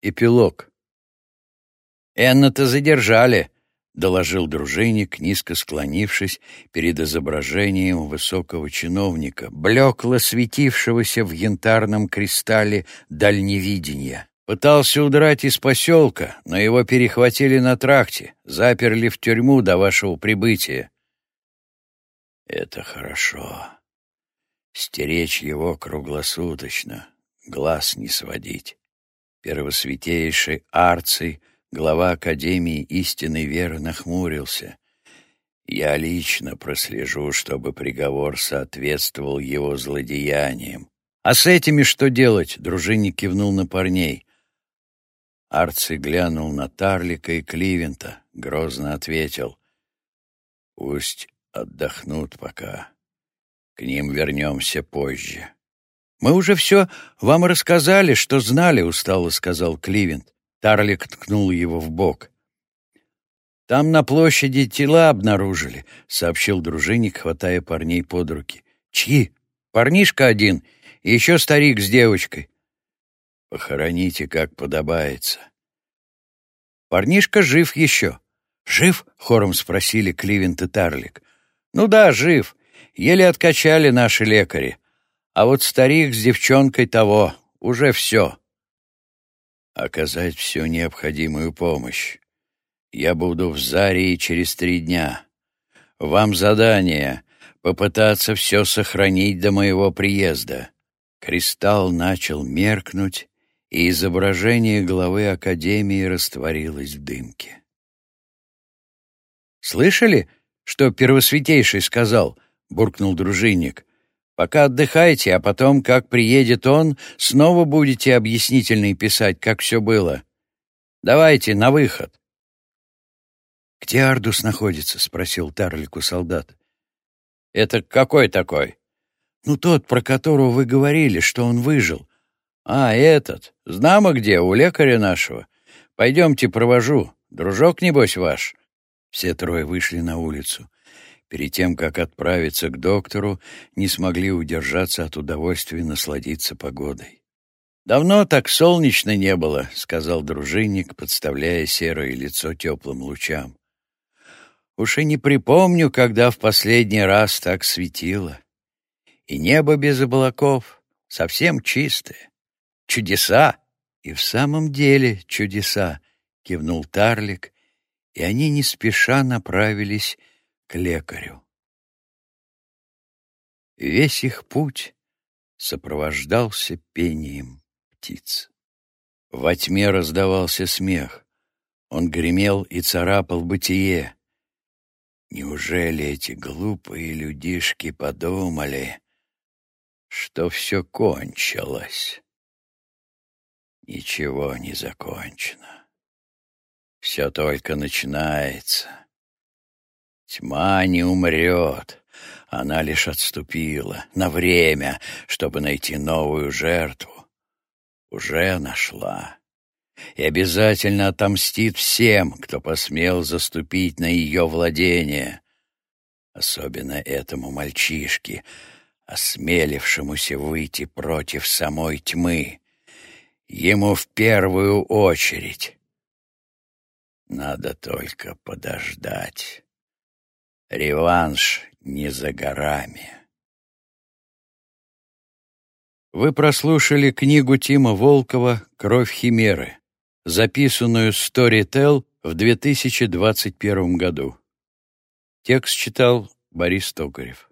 Эпилог. «Энна-то задержали», — доложил дружинник, низко склонившись перед изображением высокого чиновника, блекло светившегося в янтарном кристалле дальневидения. Пытался удрать из поселка, но его перехватили на тракте, заперли в тюрьму до вашего прибытия. Это хорошо. Стеречь его круглосуточно, глаз не сводить. Первосвятейший Арций, глава Академии истинной веры, нахмурился. Я лично прослежу, чтобы приговор соответствовал его злодеяниям. «А с этими что делать?» — дружинник кивнул на парней. Арций глянул на Тарлика и Кливента, грозно ответил. «Пусть отдохнут пока. К ним вернемся позже». «Мы уже все вам рассказали, что знали», — устало сказал Кливент. Тарлик ткнул его в бок. «Там на площади тела обнаружили», — сообщил дружинник, хватая парней под руки. «Чьи? Парнишка один и еще старик с девочкой. Похороните, как подобается. Парнишка жив еще. Жив? Хором спросили Кливент и Тарлик. Ну да, жив. Еле откачали наши лекари. А вот старик с девчонкой того. Уже все. Оказать всю необходимую помощь. Я буду в Зарии через три дня. Вам задание — попытаться все сохранить до моего приезда. Кристалл начал меркнуть, и изображение главы Академии растворилось в дымке. «Слышали, что Первосвятейший сказал?» — буркнул дружинник. «Пока отдыхайте, а потом, как приедет он, снова будете объяснительный писать, как все было. Давайте, на выход». «Где Ардус находится?» — спросил Тарлику солдат. «Это какой такой?» «Ну, тот, про которого вы говорили, что он выжил. «А, этот. Знамо где, у лекаря нашего. Пойдемте, провожу. Дружок, небось, ваш». Все трое вышли на улицу. Перед тем, как отправиться к доктору, не смогли удержаться от удовольствия насладиться погодой. «Давно так солнечно не было», — сказал дружинник, подставляя серое лицо теплым лучам. «Уж и не припомню, когда в последний раз так светило. И небо без облаков, совсем чистое. Чудеса!» «И в самом деле чудеса!» — кивнул Тарлик, и они не спеша направились к лекарю. Весь их путь сопровождался пением птиц. Во тьме раздавался смех. Он гремел и царапал бытие. Неужели эти глупые людишки подумали, что все кончилось? Ничего не закончено. Все только начинается. Тьма не умрет. Она лишь отступила на время, чтобы найти новую жертву. Уже нашла. И обязательно отомстит всем, кто посмел заступить на ее владение. Особенно этому мальчишке, осмелившемуся выйти против самой тьмы. Ему в первую очередь. Надо только подождать. Реванш не за горами. Вы прослушали книгу Тима Волкова «Кровь Химеры», записанную Storytel в 2021 году. Текст читал Борис Токарев.